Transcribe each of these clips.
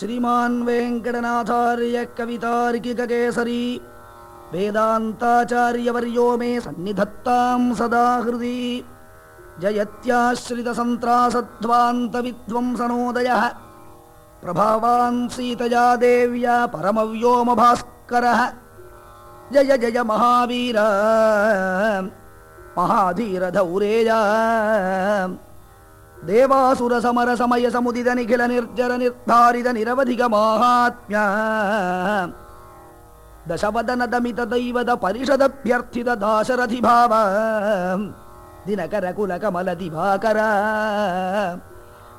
श्रीमान् वेङ्कटनाथार्य कवितार्किककेसरी वेदान्ताचार्यवर्यो मे सन्निधत्तां सदा हृदि। जयत्याश्रितसन्त्रासध्वान्तविद्वंसनोदयः प्रभावान् सीतया देव्या परमव्योमभास्करः। जय जय महावीर। महाधीरधौरेय देवासुर समर समय समुदित निखिल निर्जर निर्धारित निरवधिक महात्म्य दशवदन दमित दैवद परिषदभ्यर्थित दाशरथि भाव दिनकर कुल कमल दिभाकर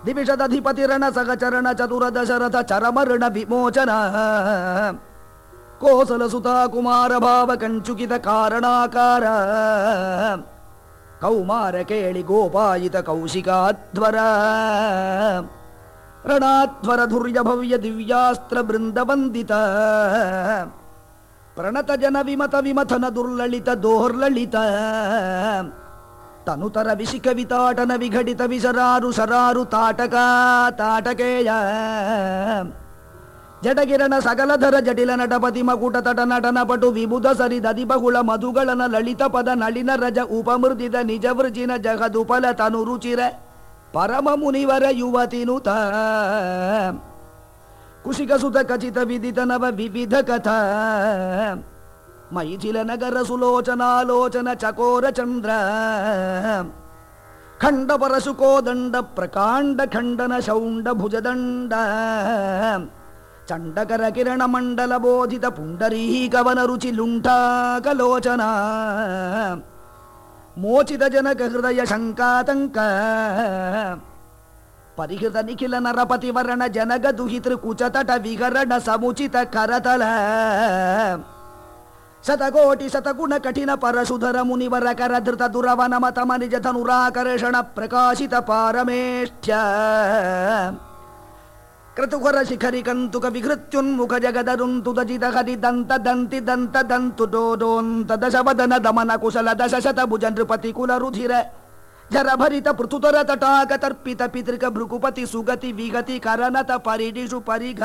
दिविशदधिपतिरण देवासुरसमरसमयसमुदितनिखिलनिर्जरनिर्धारितनिरवधिगमाहात्म्या चतुर दशरथ चरमरण विमोचन कोसल सुता कुमार भाव कंचुकित कारणाकार ಕುಮಾರ ಕೇಳಿ ಗೋಪಾಯಿತ ಕೌಶಿಕಾಧ್ವರ. ರಣಾಧ್ವರ ಧುರ್ಯ ಭವ್ಯ ದಿವ್ಯಾಸ್ತ್ರ ಬೃಂದ ವಂದಿತ ಪ್ರಣತ ಜನ ವಿಮತ ವಿಮಥನ ದುರ್ಲಳಿತ ದೋರ್ಲಳಿತ ತನುತರ ವಿಶಿಖ ವಿತಾಟನ ವಿಘಟಿತ ವಿಸರಾರು ಸರಾರು ತಾಟಕ ತಾಟಕೇಯ. ಜಡಗಿರಣ ಸಕಲಧರ ಜಟಿಲ ನಟಪತಿ ಮಕುಟ ತಟ ನಟನ ಪಟು ವಿಬುಧ ಸರಿದದಿ ಬಹುಳ ಮಧುಗಳನ ಲಲಿತ ಪದ ನಳಿನ ರಜ ಉಪಮೃದಿದ ನಿಜ ವೃಜಿನ ಜಗದುಪಲ ತನು ರುಚಿರ ಪರಮ ಮುನಿವರ ಯುವತಿನುತ ಕುಶಿಕ ಸುತ ಖಚಿತ ವಿದಿತ ನವ ವಿವಿಧ ಕಥಾ. ಮೈಥಿಲ ನಗರ ಸುಲೋಚನಾಲೋಚನ ಚಕೋರ ಚಂದ್ರ. ಖಂಡ ಪರಶುಕೋದಂಡ ಪ್ರಕಾಂಡ ಖಂಡನ ಶೌಂಡ ಭುಜದಂಡ. ಚಂಡಕರ ಕಿರಣ ಮಂಡಲ ಬೋಧಿತ ಪುಂಡರೀಕವನ ರುಚಿ ಲುಂಠಾಕಲೋಚನ ಮೋಚಿತ ಜನಕ ಹೃದಯ ಶಂಕಾತಂಕ ಪರಿಹೃತ ನಿಖಿಲ ನರಪತಿ ವರ್ಣ ಜನಗ ದುಹಿತೃ ಕುಚತಟ ವಿಹರಣ ಸಮುಚಿತ ಕರತಲ ಶತಕೋಟಿ ಶತಗುಣ ಕಠಿಣ ಪರಶುಧರ ಮುನಿವರ ಕರಧೃತ ದುರವನ ಮತ ಮನಿಜ ಧನುರಾಕರ್ಷಣ ಪ್ರಕಾಶಿತ ಪಾರಮೇಷ್ಠ್ಯ क्रतुकरशिखरि कन्तुक विहृत्युन्मुख जगदरु दन्त दन्ति जरभरित पृथुतरतटाकतर्पित पितृकभृकुपति सुगति विगति करनिषु परिघ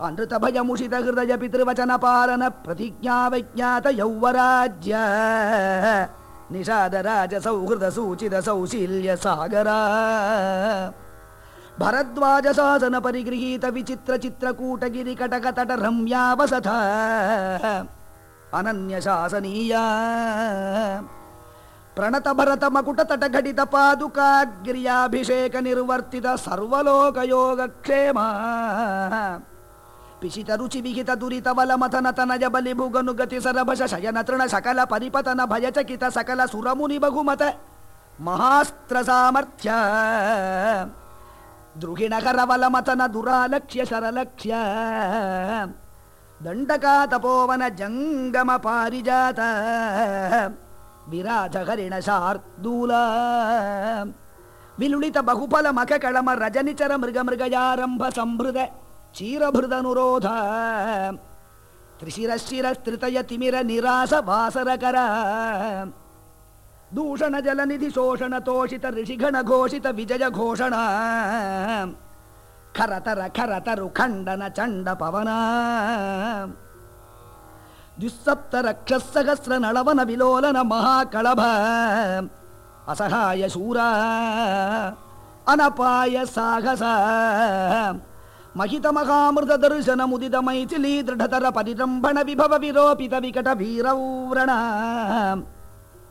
अनृतभयमुषित हृदय पितृवचन पालन प्रतिज्ञावैज्ञात यौवराज्य निषादराज सौहृद सूचित सौशील्य सागरा भरद्वाज सासन परिगृहित विचित्र चित्र कूटगिरी कटक तट रम्या अनन्य शासनीय प्रणत भरत मकुट तट घटित पादुकाग्रियाभिषेक निर्वर्तित सर्वलोक योग क्षेम पिशित रुचि विहित दुरित बल मथ न तनज भुगनु गति सरभस शयन तृण सकल परिपतन भयचकित सकल सुरमुनि बहुमत महास्त्र सामर्थ्या द्रुहिणकरवलमतन दुरालक्ष्य शरलक्ष्य दण्डका तपोवन जङ्गमपारिजात विराजहरिणशार्दूल। मिलुडितबहुफलमखकलम रजनिचर मृगमृगजारम्भ सम्भृद तिमिर निरास वासरकर दूषण जलनिधि शोषण तोषित ऋषिघण घोषित विजय घोषण खरतर खरतरु खण्डन दूषणजलनिधिशोषणतोषित ऋषिघणघोषितविजयघोषण खरतरखरतरुखण्डनचण्डपवन दुःसप्तरक्षःसहस्रनळवन विलोलन महाकळभ। असहाय शूरा। अनपाय साहस। महितमहामृतदर्शनमुदित मैथिली दृढतर परिरम्भण विभव विरोपित विकट वीरौरणा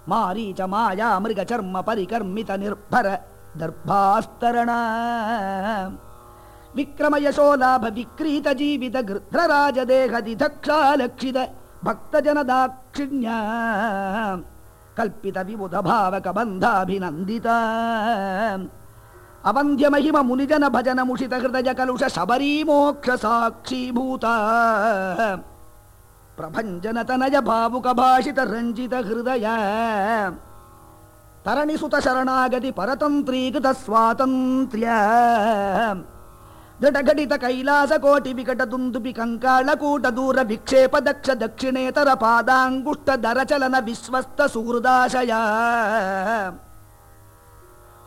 मारी च मायामृगचर्म परिकर्मित निर्भर दर्भास्तरण। विक्रमयशो लाभविक्रीत जीवित गृध्रराजदेहदिक्षालक्षित भक्तजनदाक्षिण्या। कल्पित विबुधभावकबन्धाभिनन्दिता अवन्ध्यमहिममुनिजन भजन मुषित हृदय कलुष शबरी मोक्ष साक्षीभूता प्रभञ्जनतनय भावुकभाषित रञ्जितहृदया तरणि सुतशरणागति परतन्त्रीकृतस्वातन्त्र्या झटघटितकैलासकोटिकटुन्दुपि कङ्कालकूटदूर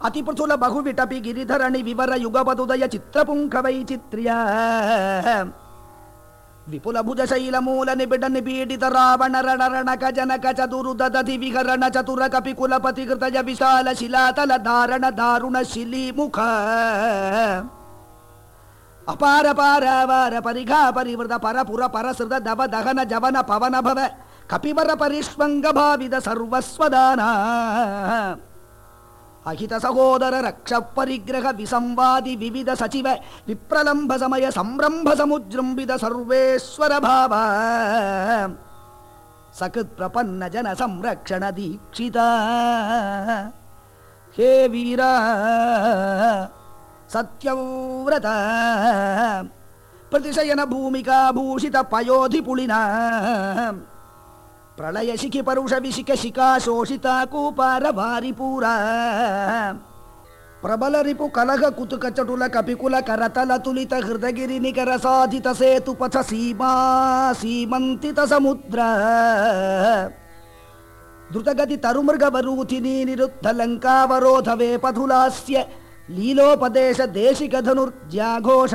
अतिपृथुल बहुविटपि गिरिधरणि विवर युगपदुदय चित्रपुङ्खवैचित्र्या विपुलभुजशैलमूल निपीडित रावणरणक जनक चतुर्ण चतुर कपिकुलपतिकृतज विल दारण दारुणशिलीमुख अपारपारिघा परिवृत परपुर परसृत दव दहन जवन पवन भव कपिवर परिष्वङ्गभाविद सर्वस्वदाना अहितसहोदर रक्ष विसंवादि विविध सचिव विप्रलम्भसमय संरम्भसमुजृम्बित सर्वेश्वर भाव सकृत्प्रपन्नजन संरक्षण दीक्षिता हे वीरा सत्यव्रत। प्रतिशयन भूमिका भूषितपयोधिपुलिन प्रलय शिखि परुष विशिख शिखा शोषिता कूपार भारीपूरा। प्रबल रिपु कलह कुतुक चटुल कपिकुल करतल तुलित हृदगिरि निकर साधित सेतु पथ सीमा सीमंतित समुद्र। द्रुतगति तरुमृग बरूथिनि निरुद्ध लंकावरोध वे सीमन्तितसमुद्र द्रुतगतितरुमृगवरूथिनी निरुद्धलङ्कावरोधवेपथुलास्य लीलोपदेशदेशिकधनुर्ज्याघोष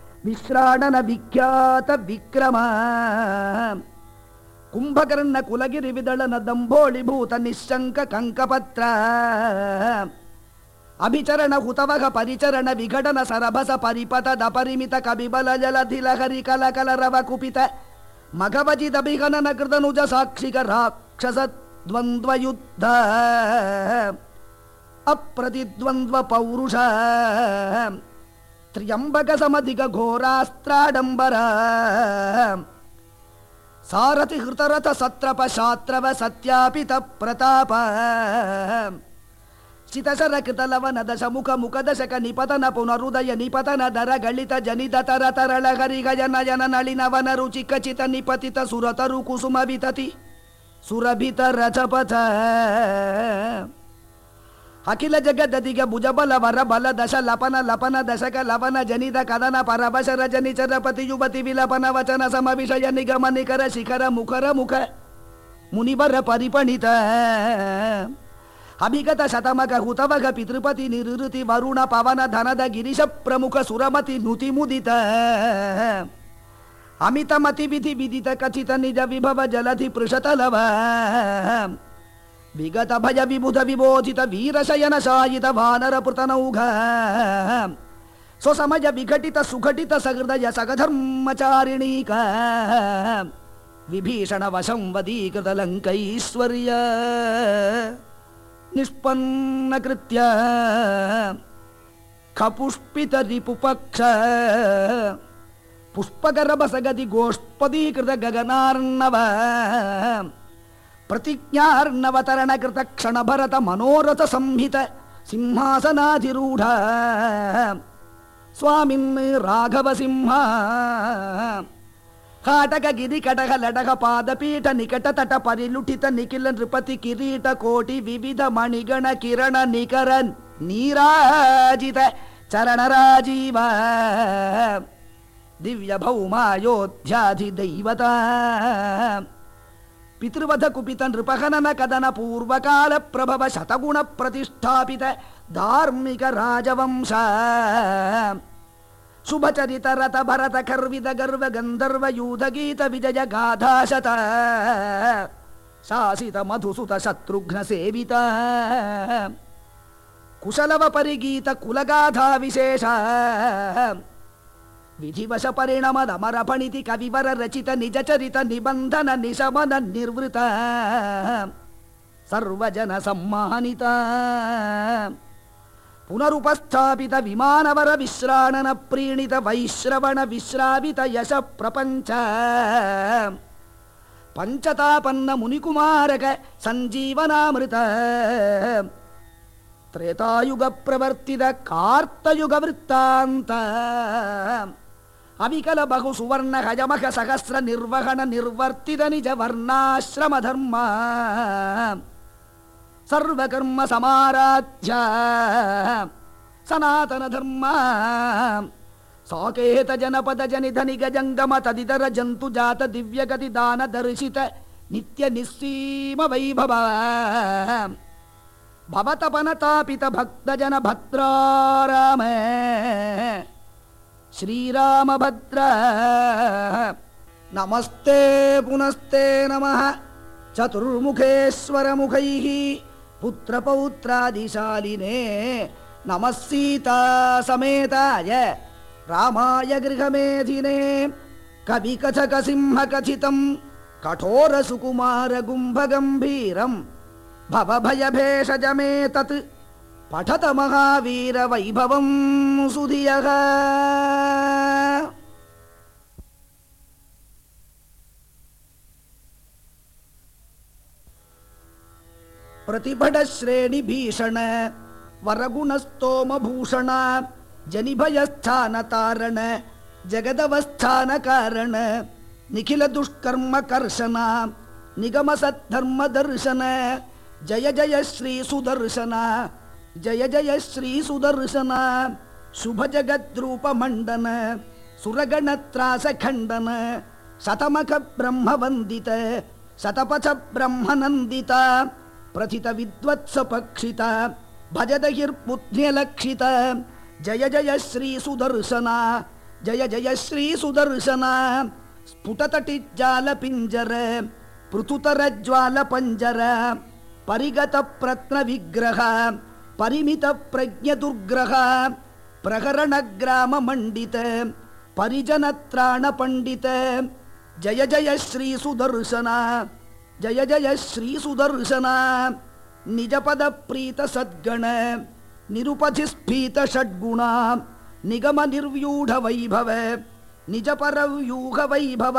मिश्राणन विख्यात विक्रम। कुम्भकर्ण कुलगिरिशङ्कङ्कपत्र अभिचरण हुतवख परिचरण विघटन सरभस परिपतदपरिमित कविबलधिलहरिकलकलरव कुपित। मघवजिदभिगन कृतनुज साक्षिक राक्षस द्वन्द्वयुद्ध। अप्रतिद्वन्द्वपौरुष त्र्यम्बकसमधिकघोरास्त्राडम्बर सारथि हृतरथ सत्रप शात्रव सत्यापितप्रताप। चितशरकृतलवन दशमुखमुख दशक निपतन पुनरुदय निपतन दर गलित जनितर तरलरिगजन नलिनवन रुचिकचित निपतित सुरतरु कुसुमवितति सुरभित सुरभितरथपथ। ಅಖಿಲ ಜಗದದಿಗೆ ಭುಜಬಲ ವರ ಬಲ ದಶ ಲಪನ ಲಪನ ದಶಕ ಲವನ ಜನಿತ ಕದನ ಪರಭಶರ ಜನಿ ಚರಪತಿ ಯುವತಿ ವಿಲಪನ ವಚನ ಸಮ ವಿಷಯ ನಿಗಮ ನಿಖರ ಶಿಖರ ಮುಖರ ಮುಖ ಮುನಿಬರ ಪರಿಪಣಿತ ಅಭಿಗತ ಶತಮಕ ಹುತವಗ ಪಿತೃಪತಿ ನಿರುತಿ ವರುಣ ಪವನ ಧನದ ಗಿರಿಶ ಪ್ರಮುಖ ಸುರಮತಿ ನುತಿ ಮುದಿತ ಅಮಿತ ಮತಿ ವಿಧಿ ವಿದಿತ ಖಚಿತ ನಿಜ ವಿಭವ ಜಲಧಿ ಪೃಷತಲವ विगत भय विबुध विबोधित वीर शयन सायित वानर पुतनौघ स्वसमय विघटित सुघटित सहृदय सगधर्मचारिणीक विभीषण वशं वदीकृत लङ्कैश्वर्य निष्पन्नकृत्य। खपुष्पितरिपुपक्ष। पुष्पगरभसगति गोष्पदीकृत गगनार्णव प्रतिज्ञार्णवतरण कृतक्षणभरत मनोरथसंहित सिंहासनाधिरूढ। स्वामिन् राघवसिंह। सिंहाकटकीठ नृपतिकिरीटकोटिविविधमणिगणकिरणनिकरन् नीराजित चरणराजीव। दिव्यभौमायोध्याधिदैवता। पितृवध कुपितनृपहन कदन पूर्वकाल प्रभव शतगुण प्रतिष्ठापित धार्मिक राजवंश शुभचरित रत भरत कर्विद गर्व गन्धर्व यूध गीत विजय गाधाशत शासित मधुसुत शत्रुघ्न सेवित कुशलव परिगीत कुलगाधा विशेष विधिवश परिणमदमरपणिति कविवर रचित निज निबन्धन निशमन निर्वृत। सर्वजन सम्मानित। पुनरुपस्थापित विमानवर विश्राणन प्रीणित वैश्रवण विश्रावित यश प्रपञ्च। पञ्चतापन्न मुनिकुमारक सञ्जीवनामृत। त्रेतायुगप्रवर्तित कार्तयुगवृत्तान्त। నళిన వన రుచి ఖచిత నిపతిత సురతరు కుసుమ వితతి సురభిత రచపథ అఖిల జగదదిగ భుజబల వర బల దశ లపన లపన దశక లవన జనిత కదన పరవశర జని చరపతి యువతి విలపన వచన సమ విషయ నిగమ నికర శిఖర ముఖర ముఖ మునివర పరిపణిత అభిగత శతమగ హుతవగ పితృపతి నిరుతి వరుణ పవన ధనద గిరిశ ప్రముఖ సురమతి నుతి ముదిత అమితమతి విధి విదిత కచిత నిజ విభవ జలధి పృషతలవ విగత श्रीरामभद्र। नमस्ते पुनस्ते नमः। चतुर्मुखेश्वरमुखैः पुत्रपौत्रादिशालिने। नमः सीतासमेताय रामाय गृहमेधिने। कविकथकसिंहकथितम् कठोरसुकुमारगुम्भगम्भीरम् भवभयभेषजमेतत् पठत महावीरवैभवं सुधियः। प्रतिभटश्रेणिभीषण वरगुणस्तोमभूषण जनिभयस्थानतारण निगम निखिलदुष्कर्मकर्षण दर्शन जय जय श्री सुदर्शन। जय जय श्री सुदर्शन शुभ जगद्रूप मंडन सुरगण ऐसखंडन शतमख ब्रह्म वंदित शतपथ ब्रह्म ब्रह्मनन्दित प्रथित विद्वत्सपक्षित भजदहिर्बुद्ध्यलक्षित जय जय श्री सुदर्शन, जय जय श्री सुदर्शन स्फुटतटिज्जाल पिंजर पृथुतरज्वाल पंजर परिगत प्रत्न विग्रह परिमितप्रज्ञदुर्ग्रह प्रहरणग्राममण्डित परिजनत्राणपण्डित। जय जय श्रीसुदर्शना जय जय श्रीसुदर्शना। निजपदप्रीतसद्गण निरुपधिस्फीतषड्गुणा निगमनिर्व्यूढवैभव निजपरव्यूहवैभव।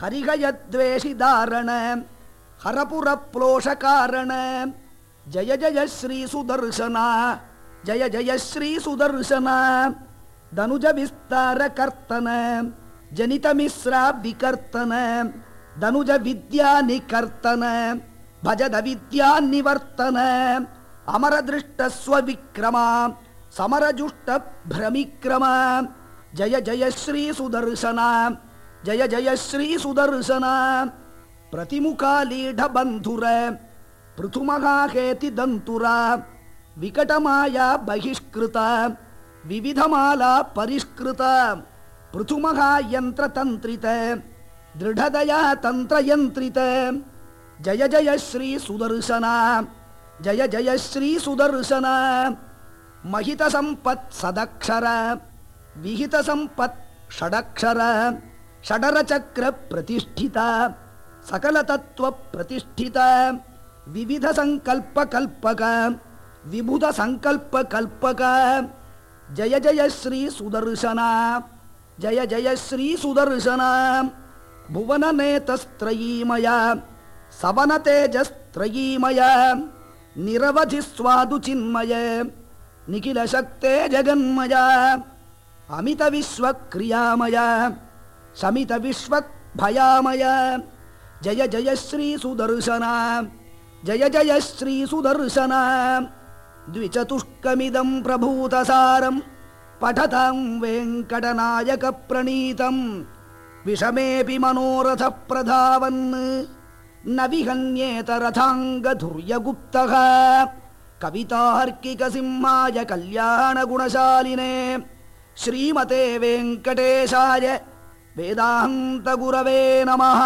हरिगयद्वेषिधारण हरपुरप्लोषकारण जय जय श्री सुदर्शन, जय जय श्री सुदर्शन। धनुज विस्तार कर्तन, जनित मिश्राब्धिकर्तन धनुज विद्या निकर्तन, भजद विद्या निवर्तन, अमर दृष्ट स्विक्रम समर जुष्ट भ्रमिक्रम। जय जय श्री सुदर्शन, जय जय श्री सुदर्शन। प्रतिमुखालीढ बंधुर पृथुमहाहेति दन्तुरा विकटमाया बहिष्कृता विविधमाला परिष्कृता पृथुमहायन्त्रतन्त्रित दृढदया तन्त्रयन्त्रित। जय जय श्री सुदर्शन जय जय श्री सुदर्शन। महितसम्पत्सदक्षरा विहितसम्पत् षडक्षर षडरचक्रप्रतिष्ठिता सकलतत्त्वप्रतिष्ठिता। ಸನಾತನ ಧರ್ಮ ಸಾಕೇತ ಜನಪದ ಜನಿತ ನಿಗ ಜಂಗಮ ತದಿತರ ಜಂತು ಜಾತ ದಿವ್ಯಗತಿ ದಾನ ದರ್ಶಿತ ನಿತ್ಯ ನಿಸ್ಸೀಮ ವೈಭವ ಭವತಪನತಾಪಿತ ಭಕ್ತ ಜನ ಭದ್ರಾರಾಮ ಶ್ರೀರಾಮಭದ್ರ ನಮಸ್ತೆ ಪುನಸ್ತೆ ನಮಃ ಚತುರ್ಮುಖೇಶ್ವರಮುಖೈः ಪುತ್ರಪೌತ್ರಾದಿಶಾಲಿನೇ ನಮಃ ಸೀತಾ ಸಮೇತಾಯ ರಾಮಾಯ ಗೃಹಮೇಧಿನೇ ಕವಿಕಥಕ ಸಿಂಹಕಥಿತಂ ಕಠೋರ ಸುಕುಮಾರ ಗುಂಭಗಂಭೀರಂ ಭವಭಯಭೇಷಜಮೇತತ್ ಪಠತ ಮಹಾವೀರ ವೈಭವಂ ಸುಧಿಯಃ ಪ್ರತಿಭಟ ಶ್ರೇಣಿ ಭೀಷಣ ವರಗುಣಸ್ತೋಮ ಭೂಷಣ ಜನಿಭಯಸ್ಥಾನ ತಾರಣ ಜಗದವಸ್ಥಾನ ಕಾರಣ ನಿಖಿಲ ದುಷ್ಕರ್ಮ ಕರ್ಷಣ ನಿಗಮ ಸದ್ಧರ್ಮ ದರ್ಶನ ಜಯ ಜಯ ಶ್ರೀ ಸುದರ್ಶನ ಜಯ ಜಯ ಶ್ರೀ ಸುದರ್ಶನ ಶುಭ ಜಗದ್ರೂಪ ಮಂಡನ ಸುರಗಣತ್ರಾಸ ಖಂಡನ ಶತಮಖ ಬ್ರಹ್ಮ ವಂದಿತ ಶತಪಥ ಬ್ರಹ್ಮನಂದಿತ ಪ್ರಥಿತ ವಿದ್ವತ್ಸ ಪಕ್ಷಿತ ಭಜದಹಿರ್ಬುದ್ಧ್ಯಲಕ್ಷಿತ ಜಯ ಜಯ ಶ್ರೀ ಸುದರ್ಶನ ಜಯ ಜಯ ಶ್ರೀ ಸುದರ್ಶನ ಸ್ಫುಟತಟಿಜ್ಜಾಲ ಪಿಂಜರ ಪೃಥುತರ ಜ್ವಾಲ ಪಂಜರ ಪರಿಗತ ಪ್ರತ್ನ ವಿಗ್ರಹ ಪರಿಮಿತ ಪ್ರಜ್ಞ ದುರ್ಗ್ರಹ ಪ್ರಕರಣ ಗ್ರಾಮ ಮಂಡಿತ ಪರಿಜನ ತ್ರಾಣ ಪಂಡಿತ ಜಯ ಜಯ ಶ್ರೀ ಸುದರ್ಶನ ಜಯ ಜಯ ಶ್ರೀ ಸುದರ್ಶನ ನಿಜ ಪದ ಪ್ರೀತ ಸದ್ಗಣ ನಿರುಪಧಿ ಸ್ಫೀತ ಷಡ್ಗುಣ ನಿಗಮ ನಿರ್ವ್ಯೂಢ ವೈಭವ ನಿಜ ಪರವ್ಯೂಹ ವೈಭವ ಹರಿಹಯ ದ್ವೇಷಿ ಧಾರಣ ಹರಪುರ ಪ್ಲೋಷ ಕಾರಣ ಜಯ ಜಯ ಶ್ರೀ ಸುದರ್ಶನ ಜಯ ಜಯ ಶ್ರೀ ಸುದರ್ಶನ ಧನುಜ ವಿಸ್ತಾರ ಕರ್ತನ ಜನಿತ ಮಿಶ್ರ ವಿಕರ್ತನ ಧನುಜ ವಿದ್ಯಾ ನಿಕರ್ತನ ಭಜದ ವಿದ್ಯಾ ನಿವರ್ತನ ಅಮರ ದೃಷ್ಟ ಸ್ವವಿಕ್ರಮ ಸಮರಜುಷ್ಟ ಭ್ರಮಿಕ್ರಮ ಜಯ ಜಯ ಶ್ರೀ ಸುದರ್ಶನ ಜಯ ಜಯ ಶ್ರೀ ಸುದರ್ಶನ ಪ್ರತಿಮುಖಾಲೀಢ ಬಂಧುರ ಪೃಥುಮಹಾಹೇತಿ ದಂತುರ ವಿಕಟಮಾಯ ಬಹಿಷ್ಕೃತ ವಿವಿಧಮಾಲಾ ಪರಿಷ್ಕೃತ ಪೃಥುಮಹಾಯಂತ್ರ ತಂತ್ರಿತ ದೃಢದಯ ತಂತ್ರಯಂತ್ರಿತ ಜಯ ಜಯ ಶ್ರೀ ಸುದರ್ಶನ ಜಯ ಜಯ ಶ್ರೀ ಸುದರ್ಶನ ಮಹಿತ ಸಂಪತ್ ಸದಕ್ಷರ ವಿಹಿತ ಸಂಪತ್ ಷಡಕ್ಷರ ಷಡರ ಚಕ್ರ ಪ್ರತಿಷ್ಠಿತ ಸಕಲ ತತ್ವ ಪ್ರತಿಷ್ಠಿತ ವಿವಿಧ ಸಂಕಲ್ಪ ಕಲ್ಪಕ ವಿಬುಧ ಸಂಕಲ್ಪ ಕಲ್ಪಕ ಜಯ ಜಯ ಶ್ರೀ ಸುದರ್ಶನ ಜಯ ಜಯ ಶ್ರೀ ಸುದರ್ಶನ ಭುವನ ನೇತಸ್ತ್ರಯೀಮಯ ಸವನ ತೇಜಸ್ತ್ರಯೀಮಯ ನಿರವಧಿ ಸ್ವಾದು ಚಿನ್ಮಯ ನಿಖಿಲ ಶಕ್ತೆ ಜಗನ್ಮಯ ಅಮಿತ ವಿಶ್ವ ಕ್ರಿಯಾಮಯ ಶಮಿತ ವಿಶ್ವ ಭಯಾಮಯ ಜಯ ಜಯ ಶ್ರೀ ಸುದರ್ಶನ जय जय श्रीसुदर्शन द्विचतुष्कमिदं प्रभूतसारं। पठतां वेङ्कटनायकप्रणीतं विषमेऽपि मनोरथप्रधावन्। न विहन्येतरथाङ्गधुर्यगुप्तः कविताहर्किकसिंहाय कल्याणगुणशालिने। श्रीमते वेङ्कटेशाय वेदान्तगुरवे नमः।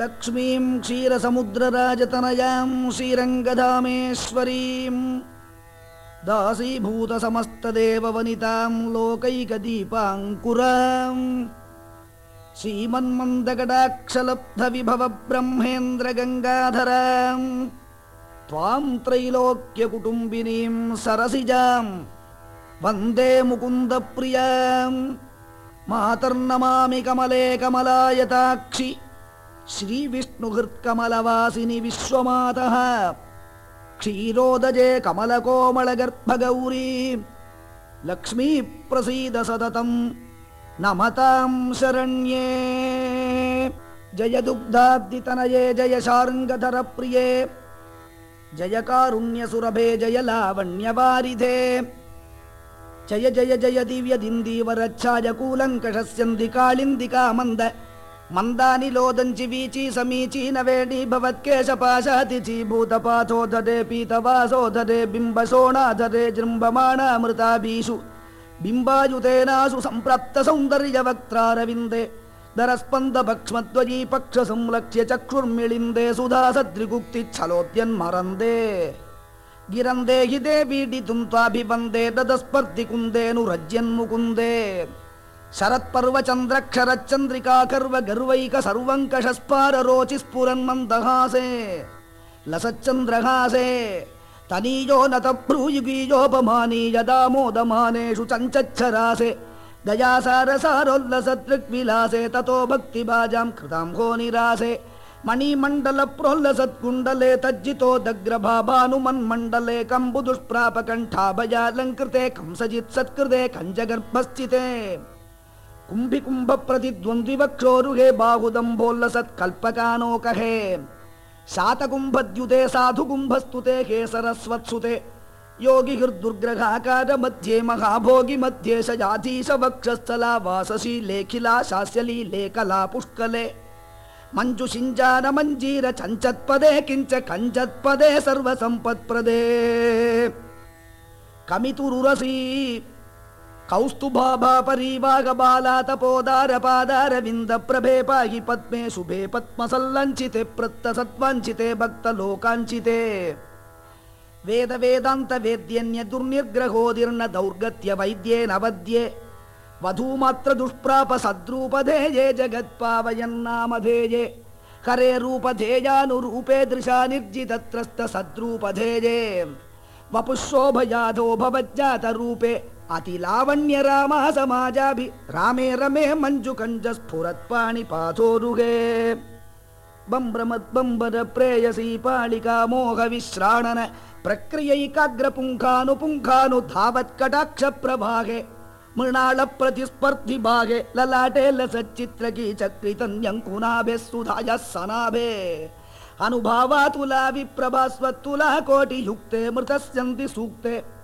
लक्ष्मीं क्षीरसमुद्रराजतनयां श्रीरङ्गधामेश्वरीं दासीभूतसमस्तदेववनितां लोकैकदीपाङ्कुरां श्रीमन्मन्दकटाक्षलब्धविभवब्रह्मेन्द्रगङ्गाधरां त्वां त्रैलोक्यकुटुम्बिनीं सरसिजां वन्दे मुकुन्दप्रियां मातर्नमामि कमले कमलायताक्षि श्रीविष्णुहृत्कमलवासिनि विश्वमातः क्षीरोदजे कमलकोमलगर्भगौरी लक्ष्मी प्रसीद सततम् नमतां शरण्ये। जय दुग्धाब्दितनये जय शार्ङ्गधरप्रिये जय कारुण्यसुरभे जय लावण्यवारिधे जय जय जय दिव्यदिन्दीवरच्छाय कूलङ्कषस्यन्ति कालिन्दिका मन्द मन्दानिलोदञ्चि वीची समीची नवेणी भवत्केशपाशातिची भूतपाथोदरे पीतवासोदरे बिम्बशोणाधरे जृम्भमाणामृताभीषु बिम्बायुतेनासु सम्प्राप्त सौन्दर्यवक्त्रारविन्दे दरस्पन्दभक्ष्मध्वजी पक्षसंलक्ष्य चक्षुर्मिळिन्दे सुधा सद्रिगुक्तिच्छलोद्यन्मरन्दे गिरन्दे हि देवीडितुं त्वाभिवन्दे ददस्पर्धि कुन्देऽनुरज्यन्मुकुन्दे शरत्पर्वचन्द्रक्षरच्चन्द्रिका कर्व गर्वैक सर्वङ्कषस्पाररोचि स्फुरन्मन्दहासे लसच्चन्द्रहासे तनीयो नत ब्रूयुगीयोपमानीय दामोदमानेषु चञ्चच्छरासे। दयासारसारोल्लसदृग्विलासे ततो भक्तिभाजां कृतां हो निरासे। मणिमण्डल प्रोल्लसत्कुण्डले तज्जितोदग्रभानुमन्मण्डले कम्बुदुष्प्रापकण्ठाभयालङ्कृते कंसजित् सत्कृते कुम्भिकुम्भप्रतिद्वन्द्विवक्षोरुहे बाहुदम्भोल्लसत्कल्पकानोकहे शातकुम्भद्युते साधुकुम्भस्तुते हे सरस्वत्सुते। योगि हृद्दुर्ग्रहाकार मध्ये महाभोगि मध्ये शयाधीश वक्षस्थला वाससी लेखिला शास्यली लेखला पुष्कले। मञ्जुषिञ्जान मञ्जीर चञ्चत्पदे किञ्च कञ्चत्पदे सर्वसम्पत्प्रदे। कमितुरुरसी कौस्तुभाभा परीवागबाला तपोदार पादारविन्द प्रभे पाहि पद्मे शुभे पद्मसल्लञ्चिते प्रत्तसत्वाञ्चिते भक्तलोकाञ्चिते। वेद वेदान्त वेद्यन्य दुर्निर्ग्रहोदीर्न दौर्गत्य वैद्ये। नवद्ये वधूमात्र दुष्प्राप सद्रूपधेये जगत्पावयन्नामधेये। करे रूपधेयानुरूपे दृशा निर्जितत्रस्त सद्रूपधेये वपुशोभयाधो भवज्जातरूपे अतिलावण्य रामः समाजाभि रामे रमे मञ्जुकञ्ज प्रेयसी पालिका मोहविश्राणन प्रक्रियैकाग्रपुङ्खानुपुङ्खानु धावत्कटाक्षप्रभागे मृणाल प्रतिस्पर्धिभागे ललाटे लसच्चित्रकी चक्रितन्यङ्कुनाभे सुधायः सनाभे। अनुभावा तुला विप्रभास्वत्तुला कोटियुक्ते मृतस्यन्ति सूक्ते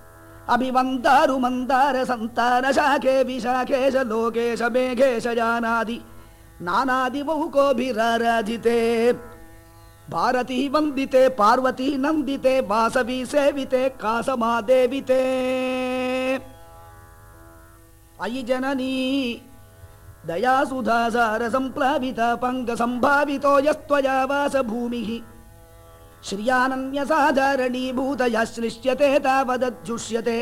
अभिवन्दारु मन्दार सन्तान शाखे विशाखेश लोकेश मेघेश जानादि नानादिवहुकोभिराराधिते भारती वन्दिते पार्वती नन्दिते वासवी सेविते कासमादेविते। अयि जननी दयासुधासार सम्प्लाविता पङ्गसम्भावितो यस्त्वया वासभूमिः श्रियानन्यसाधारणीभूतया श्लिष्यते तावदध्युष्यते।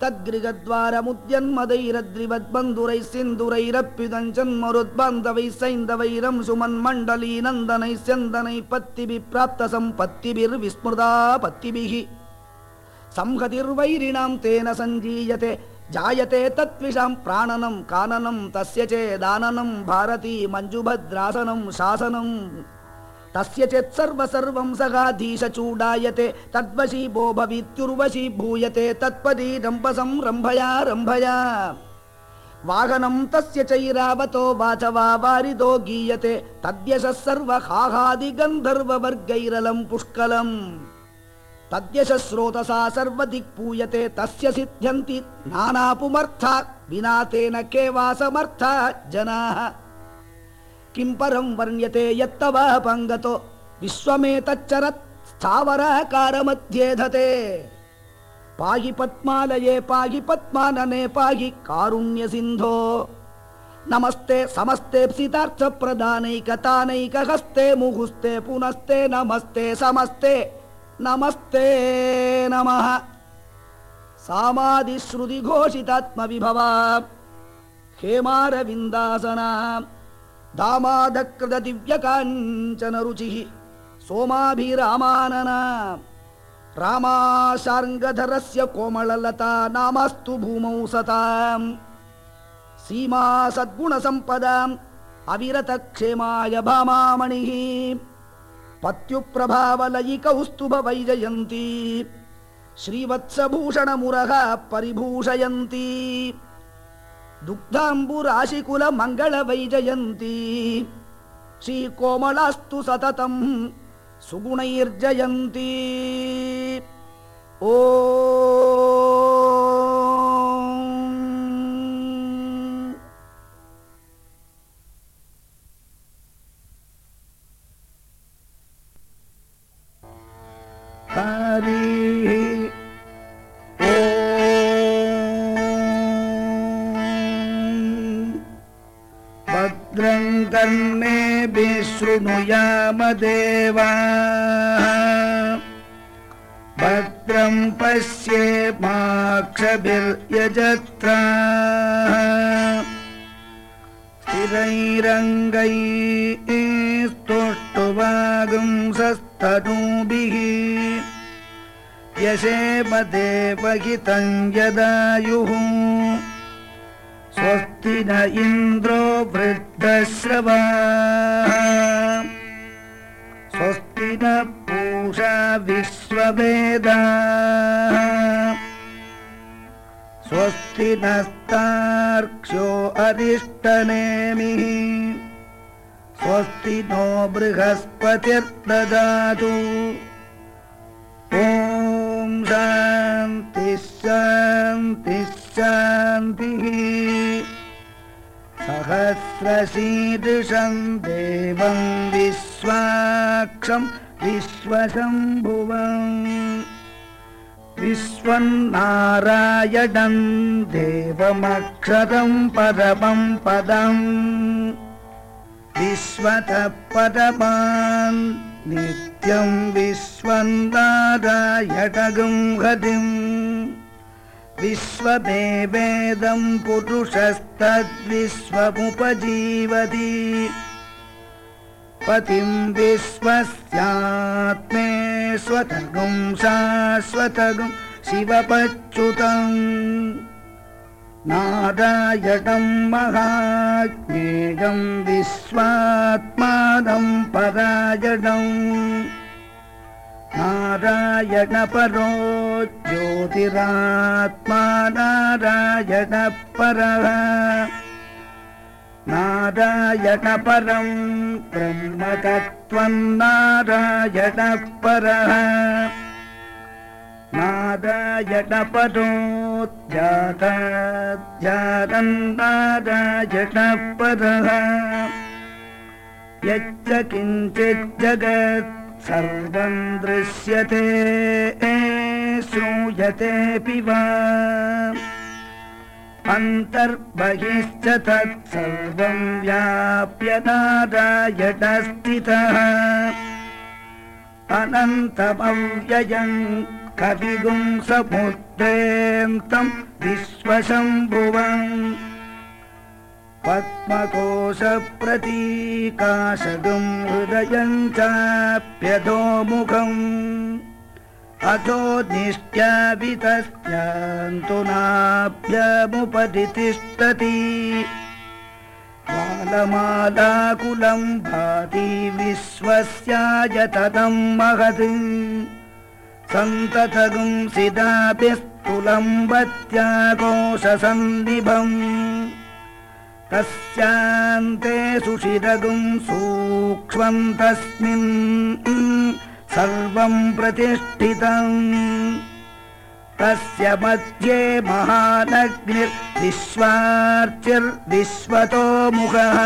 तद्गृहद्वारमुद्यन्मदैरद्रिवद्बन्धुरैः सिन्दुरैरप्युदञ्चन्मरुद्बान्धवैः सैन्दवैरं सुमन्मण्डली नन्दनैः स्यन्दनैः पत्तिभिः प्राप्तसम्पत्तिभिर्विस्मृता पत्तिभिः संहतिर्वैरिणां तेन सञ्जीयते जायते तत्विषां प्राणनं काननं तस्य चेदाननं भारती मञ्जुभद्रासनं शासनम् तस्य चेत् सर्व सर्वं सगाधीश चूडायते तद्वशी भो भवित्युर्वशी भूयते। तत्पदी रम्भसं रम्भया रम्भया। वाहनं तस्य चैरावतो वाचवा वारिदो गीयते। तद्यशः सर्वहाहादिगन्धर्ववर्गैरलं पुष्कलम्। तद्यशः स्रोतसा सर्वदिक् पूयते तस्य सिद्ध्यन्ति नानापुमर्था। विना तेन के वा समर्था जनाः किं परं वर्ण्यते यत्तवः पङ्गतो? विश्वमेतच्चरत् स्थावराकारमध्ये धते। पाहि पद्मालये पाहि पद्मानने पाहि कारुण्यसिन्धो। नमस्ते समस्ते सितार्थप्रदानैकतानैकहस्ते मुहुस्ते पुनस्ते नमस्ते समस्ते नमस्ते नमः। सामादिश्रुतिघोषितात्मविभवा हेमारविन्दासना दामादकृतदिव्यकाञ्चनरुचिः सोमाभिरामानना रामाशार्ङ्गधरस्य कोमललता नामास्तु भूमौ सताम् सीमा सद्गुणसम्पदाम् अविरतक्षेमाय भामामणिः। पत्युप्रभावलयिकौस्तुभवैजयन्ती। श्रीवत्सभूषणमुरः परिभूषयन्ती दुग्धाम्बुराशिकुलमङ्गलवैजयन्ती। श्रीकोमलास्तु सततम् सुगुणैर्जयन्ती। ओ भद्रं कर्णेभिः शृणुयाम देवाः भद्रं पश्येमाक्षभिर्यजत्राः स्थिरैरङ्गैः स्तुष्टुवागुंसस्तनूभिः यशेमदेवहितं यदायुः स्वस्ति न इन्द्रो वृद्धश्रवाः। स्वस्ति न पूषा विश्ववेदाः। स्वस्ति नस्तार्क्ष्यो अरिष्टनेमिः। स्वस्ति नो बृहस्पतिर्ददातु। ॐ शान्तिः शान्तिः शान्तिः। सहस्रशीर्षं देवं विश्वाक्षं विश्वशम्भुवम् विश्वन्नारायणं देवमक्षरं परमं पदम्। विश्वतः परमान् नित्यं विश्वन्नारायणगं हरिम् विश्वमेवेदं पुरुषस्तद्विश्वमुपजीवति। पतिं विश्वस्यात्मे स्वतगुं शाश्वतगुं शिवपच्युतम् महाज्ञेयं विश्वात्मानं परायणम्। नारायणपरो ज्योतिरात्मा नारायणपरः नारायणपरं ब्रह्मतत्त्वं नारायणपरः यच्च किञ्चिज्जगत् सर्वं दृश्यते श्रूयतेऽपि वा। अन्तर्बहिश्च तत्सर्वं व्याप्य नारायणस्थितः अनन्तमव्ययम् कविगुं समुद्रेऽन्तं विश्वशम्भुवम्। पद्मकोशप्रतीकाशगुं हृदयं चाप्यधोमुखम्। अधो निष्ट्यावितस्यान्तु नाभ्यमुपरि तिष्ठति बालमालाकुलं भाति विश्वस्यायतनं महत् सन्ततगुं सिदाभिस्तुलम्बत्याकोशसन्निभम् तस्यान्ते सुशिरगुं सूक्ष्मं तस्मिन् सर्वं प्रतिष्ठितम् तस्य मध्ये महानग्निर्विश्वार्चिर्विश्वतो मुखः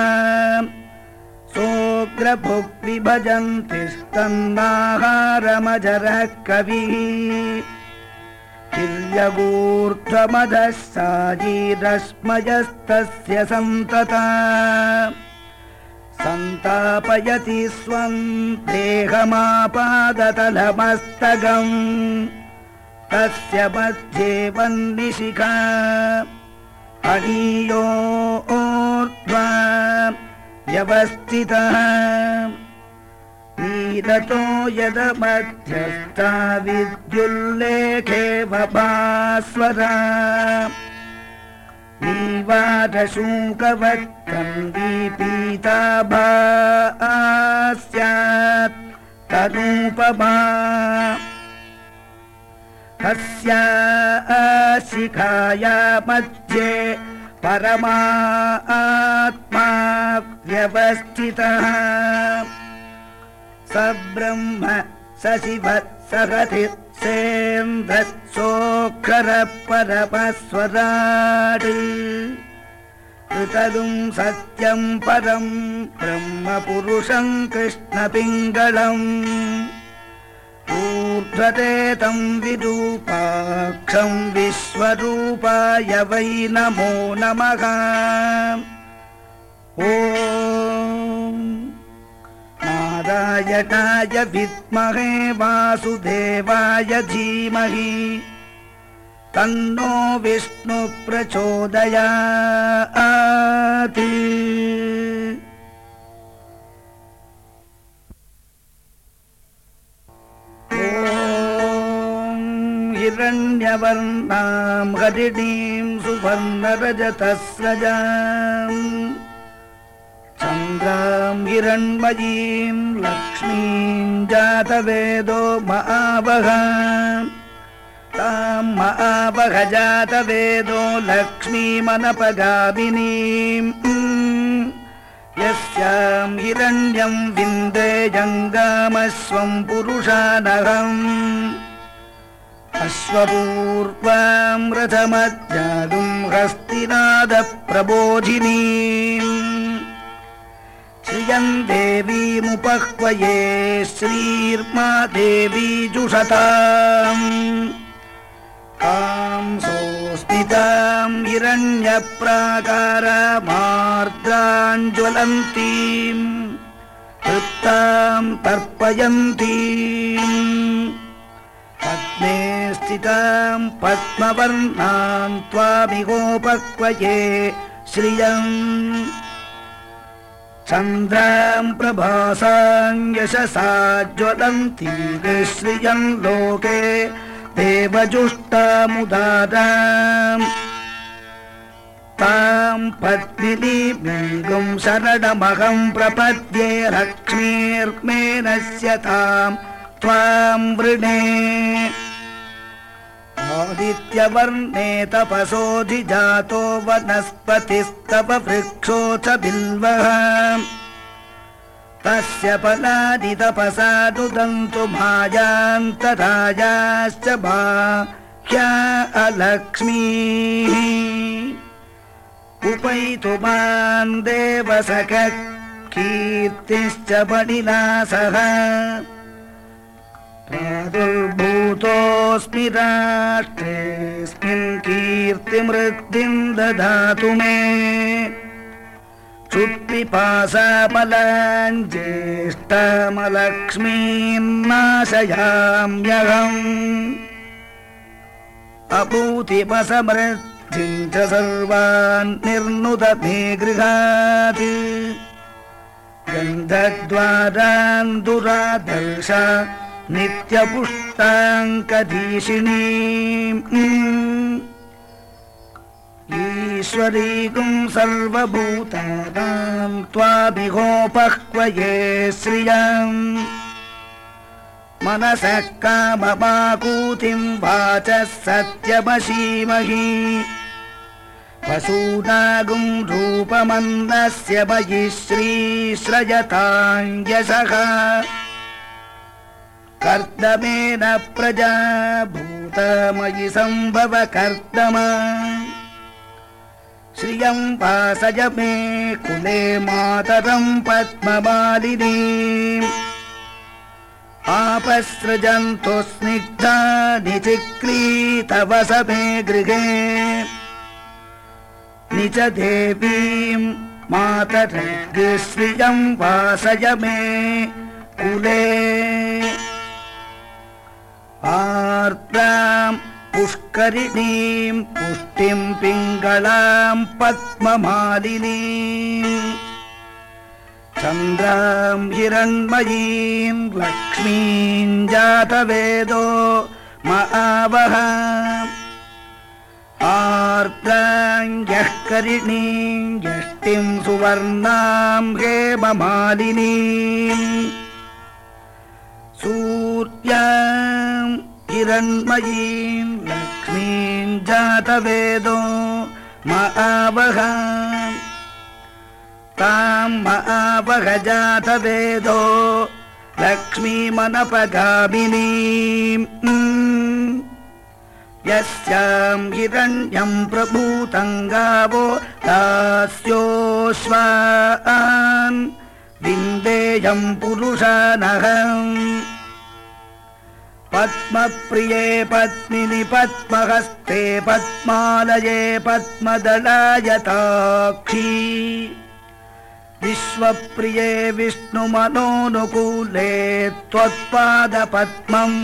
सोऽग्रभुग्विभजन् तिष्ठन्नाहारमजरः कविः। किल्यगूर्ध्वमधः साजीरश्मयस्तस्य सन्तता। सन्तापयति स्वं देहमापादतलमस्तगम् तस्य मध्ये वन्निशिखा अणीयोर्ध्वा व्यवस्थितः। नीरतो यदमध्यस्था विद्युल्लेखे भास्वरा नीवादशूकवत्कन्दी पीताभा स्यात् तनूपमा तस्या शिखाया मध्ये परमा आत्मा व्यवस्थितः। स ब्रह्म स शिव सहति सेन्धोऽक्षर परमस्वराट् ऋतदुम् सत्यम् परम् ब्रह्म पुरुषम् कृष्णपिङ्गळम् ऊर्ध्वते तम् विरूपाक्षम् विश्वरूपाय वै नमो नमः ॐ नारायणाय विद्महे वासुदेवाय धीमहि तन्नो विष्णु प्रचोदयाति। ॐ हिरण्यवर्णां हरिणीं सुवर्णरजतस्रजाम् चन्द्राम् हिरण्मयीम् लक्ष्मीम् जातवेदो महावह ताम् महावह जातवेदो लक्ष्मीमनपगामिनीम्। यस्याम् हिरण्यम् विन्दे जङ्गामस्वम् पुरुषानहम्। अश्वपूर्वाम् रथमज्जातुम् हस्तिनादप्रबोधिनीम् श्रियम् देवीमुपह्वये श्रीर्मा देवी जुषताम् ताम् सोऽस्मिताम् हिरण्यप्राकारामार्द्राञ्ज्वलन्तीम् वृत्ताम् तर्पयन्तीम्। पद्मे स्थिताम् पद्मवर्णाम् त्वामिगोपक्वये श्रियम् चन्द्राम् प्रभासाम् यशसा ज्वलन्ती श्रियम् लोके देवजुष्टामुदाराम् ताम् पद्मिनीम् शरणमहम् प्रपद्ये लक्ष्मीर्मेनस्य ताम् त्वाम् वृणे आदित्यवर्णे तपसोऽधिजातो वनस्पतिस्तव वृक्षो च बिल्वः तस्य फलानि तपसा नुदन्तु भाजान्तराजाश्च बाह्या अलक्ष्मीः। उपैतु माम् देवसख कीर्तिश्च सह प्रादुर्भूतोऽस्मि राष्ट्रेऽस्मिन् कीर्तिमृद्धिम् ददातु मे। क्षुत्पिपासामलाञ्ज्येष्ठामलक्ष्मीन्नाशयाम्यहम् अभूतिमसमृद्धिम् च सर्वान् निर्नुद मे गृहात्। गन्धद्वारान् दुरादर्श नित्यपुष्टाङ्कधीशिणीम्। ईश्वरीकुम् सर्वभूतानाम् त्वाभिगोपह्वये श्रियम् मनसः काममाकूतिम् वाचः सत्यमशीमहि। वसूनागुम् रूपमन्नस्य मयि श्रीश्रयताम् यशः कर्दमेन प्रजा भूतमयि सम्भव कर्दमा श्रियम् वासय मे कुले मातरम् पद्ममालिनी। आपसृजन्तु स्निग्धा निचिक्रीतवस मे गृहे। निज देवीम् मातरश्रियम् वासय मे कुले आर्द्राम् पुष्करिणीम् पुष्टिम् पिङ्गळाम् पद्ममालिनीम् चन्द्राम् हिरण्मयीम् लक्ष्मीम् जातवेदो महावह आर्द्राम् यः करिणीं यष्टिं सुवर्णां हेममालिनीम् सूर्यां हिरण्मयीं लक्ष्मीं जातवेदो महावह तां महावह जातवेदो लक्ष्मीमनपगामिनीम् यस्यां हिरण्यं प्रभूतं गावो दास्योऽश्वान् विन्देयं पुरुषानहम् पद्मप्रिये पद्मिनि पद्महस्ते पद्मालये पद्मदलायताक्षी विश्वप्रिये विष्णुमनोनुकूले त्वत्पादपद्मम्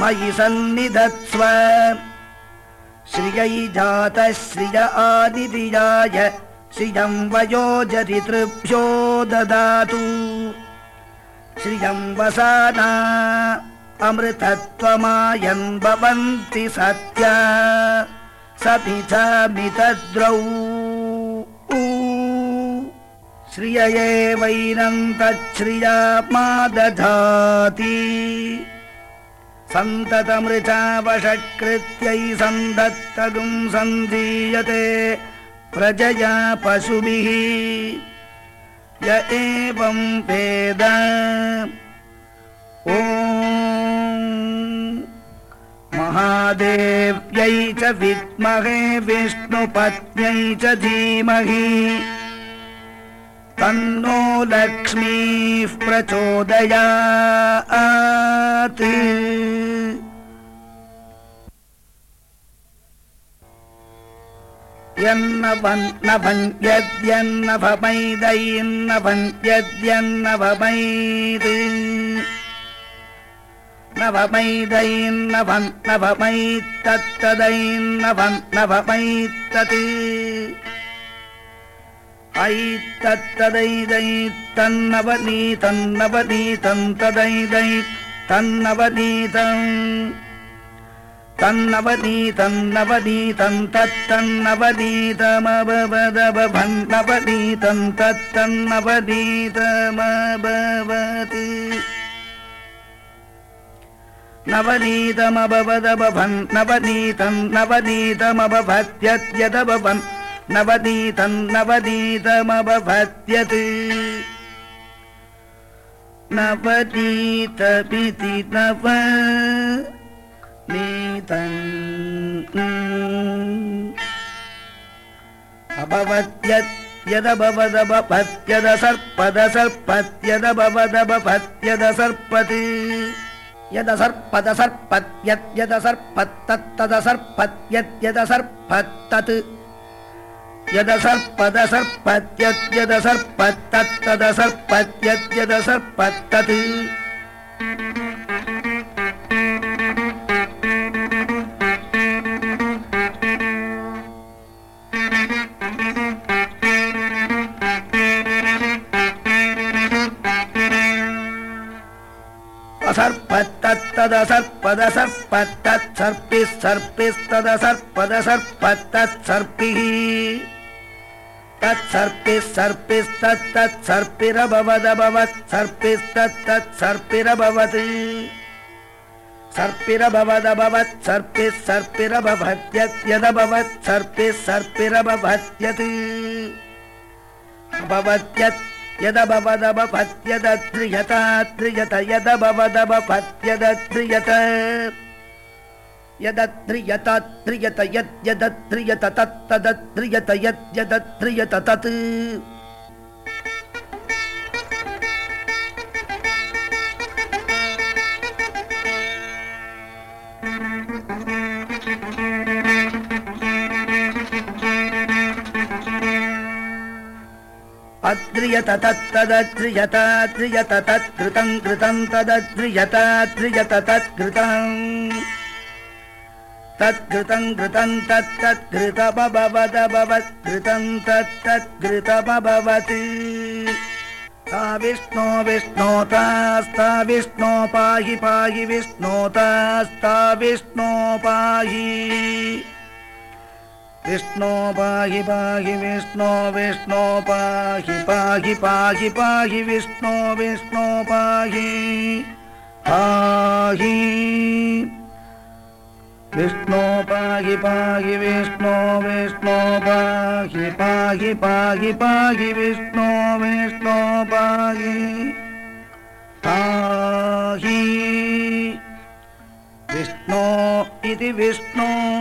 मयि सन्निधत्स्व। श्रियै जातः श्रिय आदिदियाय श्रियं वयोजरितृभ्यो ददातु। श्रियं वसाना अमृतत्वमायन् भवन्ति सत्या। सपिचामि तद्रौ। श्रियये वैनं तच्छ्रिया मा दधाति। सन्ततमृचावशकृत्यै सन्दत्तगुं सन्धीयते प्रजया पशुभिः य एवं वेद। ॐ महादेव्यै च विद्महे विष्णुपत्न्यै च धीमहि। तन्नो लक्ष्मीः प्रचोदयात् यन्नभन् यद्यन्नभमैदैन्नभन् यद्यन्नभमैत् नभमैदैन्नभन् नभमैत्तत्तदैन्नभन् नभमैत्तत् ऐत्तत्तदैदैत्तन्नवनीतन्नवनीतं तदैदै तन्नवनीतम् तन्नवनीतन्नवनीतं तत्तन्नवनीतमभवदभन्नवनीतं तत्तन्नवनीतमभवत् नवनीतमभवदभन् नवनीतं नवनीतमभवत्यद्यदभवन् नवनीतं नवनीतमभवत्यत् नवनीतमिति नव नीतम् अभवत्यत् यदभवदभवत्यद सर्पद सर्पत्यदभवदभवत्यद सर्पत् यद सर्पद सर्पत्यद्यद सर्पत्तत्तद सर्पत्यद्यद सर्पत्तत् यद सर्पद सर्पत्यद्यद सर्पत्तत्तद सर्पत्यद्यद सर्पत्तत् असर्पत्तत्तद सर्पद सर्पत्तत् सर्पिः सर्पिस्तद सर्पद सर्पत्तत् सर्पिः तत्सर्पिः सर्पिस्तत्तत् सर्पिरभवदभवत् सर्पिस्तत्तत् सर्पिरभवत् सर्पिरभवदभवत् सर्पिः सर्पिरभवत्यद्यदभवत् सर्पिः सर्पिरभवत्यत् अभवत्यत् यदभवदभवत्यदध्रियता त्रियत यदभवदभवत्यदध्रियत यदध्रियत त्रियत यद्यदध्रियत तत्तदध्रियत यद्यदध्रियत तत् अध्रियत तत्तदध्रियत त्रियत तत्कृतं कृतं तदध्रियत त्रियत तत्कृतम् तत्कृतं कृतं तत्तत्कृतमभवदभवत् कृतं तत्तत्कृतमभवत् ता विष्णो विष्णोतास्ता विष्णो पाहि पाहि विष्णोतास्ता विष्णो पाहि विष्णो पाहि पाहि विष्णो विष्णो पाहि पाहि पाहि पाहि विष्णो विष्णो पाहि पाहि। विष्णो पाहि पाहि विष्णो विष्णो पाहि पाहि पाहि पाहि विष्णो विष्णो पाहि पाहि। विष्णो इति विष्णो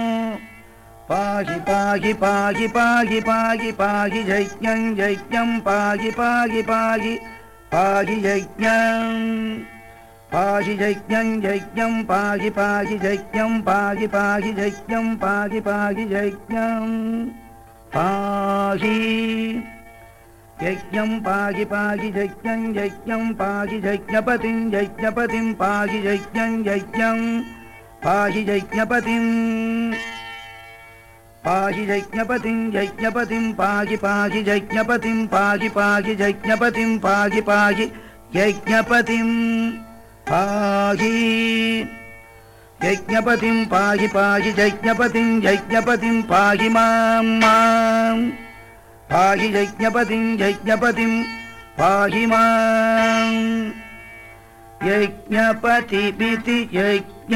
पाहि पाहि पाहि पाहि पाहि पाहि यज्ञं यज्ञं पाहि पाहि पाहि पाहि यज्ञम् पाहि यज्ञं यज्ञं पाहि पाहि यज्ञं पाहि पाहि यज्ञं पाहि पाहि यज्ञं पाहि यज्ञं पाहि पाहि यज्ञं यज्ञं पाहि यज्ञपतिं यज्ञपतिं पाहि यज्ञं यज्ञं पाहि यज्ञपतिम् पाहि यज्ञपतिं यज्ञपतिं पाहि पाहि यज्ञपतिं पाहि पाहि यज्ञपतिं पाहि पाहि यज्ञपतिं पाहि यज्ञपतिं पाहि पाहि यज्ञपतिं यज्ञपतिं पाहि मां मां पाहि यज्ञपतिं यज्ञपतिं पाहि मां। यज्ञपतिमिति यज्ञ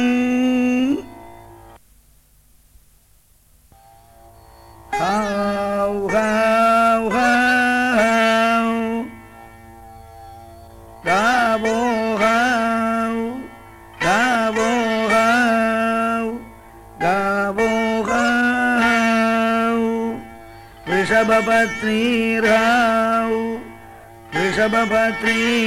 How, how, how. Gabo, how. Gabo, how. Gabo, how. Rishabhapatrir, how. Rishabhapatrir,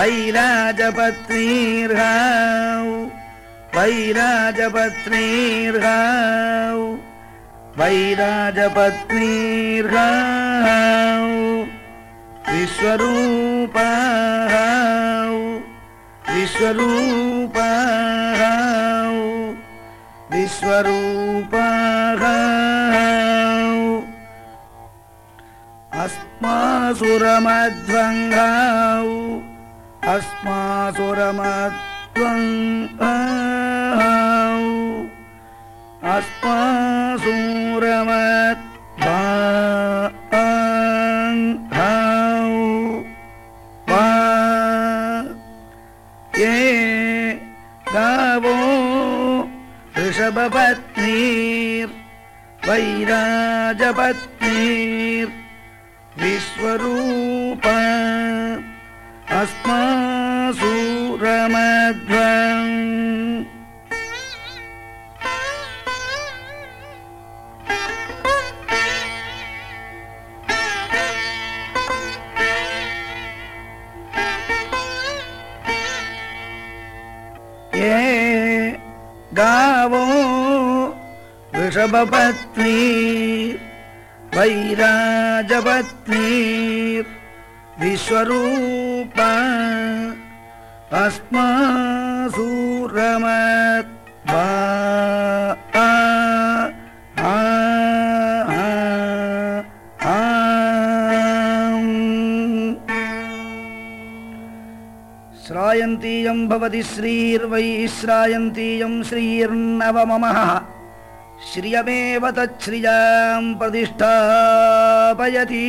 वैराजपत्नीर्हाौ। वैराजपत्नीर्हाौ। वैराजपत्नीर्हाौ। विश्वरूपाौ विश्वरूपाौ विश्वरूपाौ अस्मासुरमध्वङ्गाौ अस्मासुरमत्वम् अस्मासुरमत् ये गावो ऋषभपत्नीर् वैराजपत्नीर् विश्वरूप अस्मासुरमध्वम् ये गावो वृषभपत्नी वैराजपत्नीर् विश्वरूप अस्मासुरमत्वा श्रायन्तीयं भवति श्रीर्वै श्रायन्तीयं श्रीर्नवममः। श्रियमेव तच्छ्रियां प्रतिष्ठापयति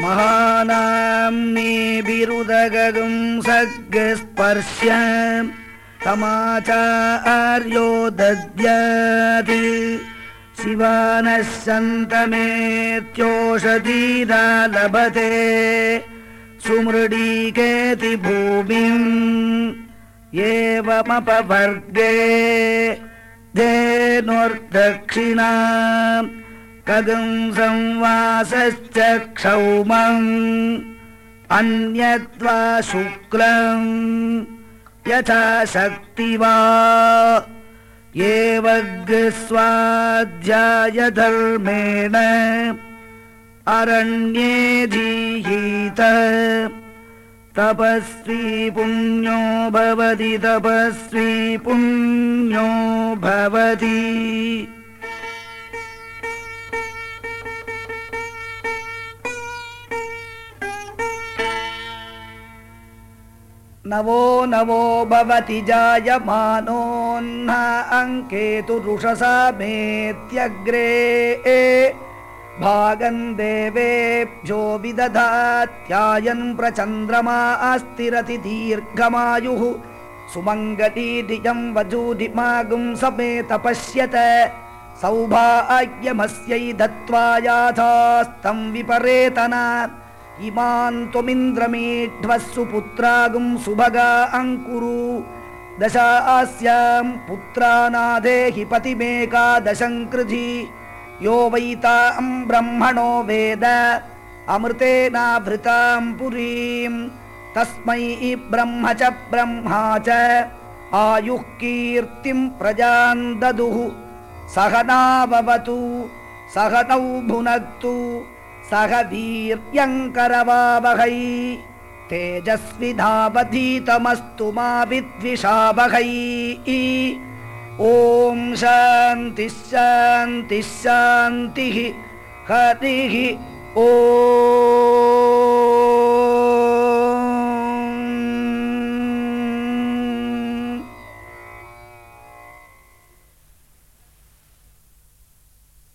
महानाम्ने बिरुदगगं सग्स्पर्श्य समाचार्यो दद्यात्। शिवानः सन्तमेत्योषधीना लभते। सुमृडीकेति भूमिम् एवमपवर्गे धेनुर्दक्षिणा कगं संवासश्च क्षौमम् अन्यद्वा शुक्लम् यथा शक्ति वा एवग्स्वाध्यायधर्मेण अरण्ये धीहीत तपस्वी पुण्यो भवति तपस्वी पुण्यो भवति नवो नवो भवति जायमानोऽह्न अङ्केतुरुषसा मेत्यग्रे। भागम् देवेभ्यो विदधात्यायन् प्रचन्द्रमा अस्तिरति दीर्घमायुः। सुमङ्गलीधियम् वजूधिमागुम् समेत पश्यत सौभाग्यमस्यै दत्त्वा याथास्तम् विपरेतना इमान् त्वमिन्द्रमेढ्वः सुपुत्रागुम् सुभगा अङ्कुरु। दशास्याम् पुत्रानादेहि पतिमेकादशम् कृधि यो वैताम् ब्रह्मणो वेद अमृतेनाभृताम् पुरीम् तस्मै ब्रह्म च ब्रह्मा च आयुः कीर्तिम् प्रजाम् ददुः। सहनाववतु सहनौ भुनक्तु सह वीर्यङ्करवावहै तेजस्विधावधीतमस्तु मा विद्विषावहै। ॐ शान्तिः शान्तिः शान्तिः हरिः ओ